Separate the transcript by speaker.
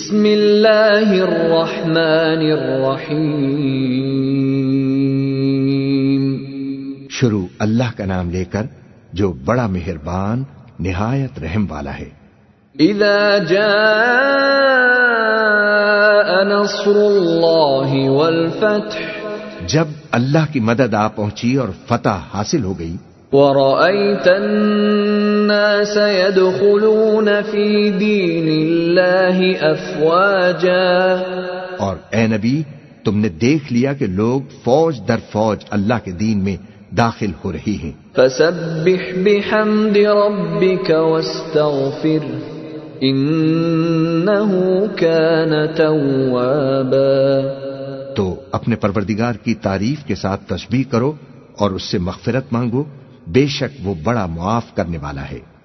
Speaker 1: بسم اللہ الرحمن الرحیم۔
Speaker 2: شروع اللہ کا نام لے کر جو بڑا مہربان نہایت رحم والا ہے۔
Speaker 1: اذا جاء نصر اللہ والفتح۔
Speaker 2: جب اللہ کی مدد آ پہنچی اور فتح حاصل ہو گئی
Speaker 1: ورأيت الناس يدخلون في دين الله أفواجا
Speaker 2: اور اے نبی تم نے دیکھ لیا کہ لوگ فوج در فوج اللہ کے دین میں داخل ہو رہی ہیں۔
Speaker 1: فسبح بحمد ربك واستغفر إنه كان توابا
Speaker 2: تو اپنے پروردگار کی تعریف کے ساتھ تسبیح کرو اور اس سے مغفرت مانگو۔ بے شک وہ بڑا معاف کرنے والا ہے۔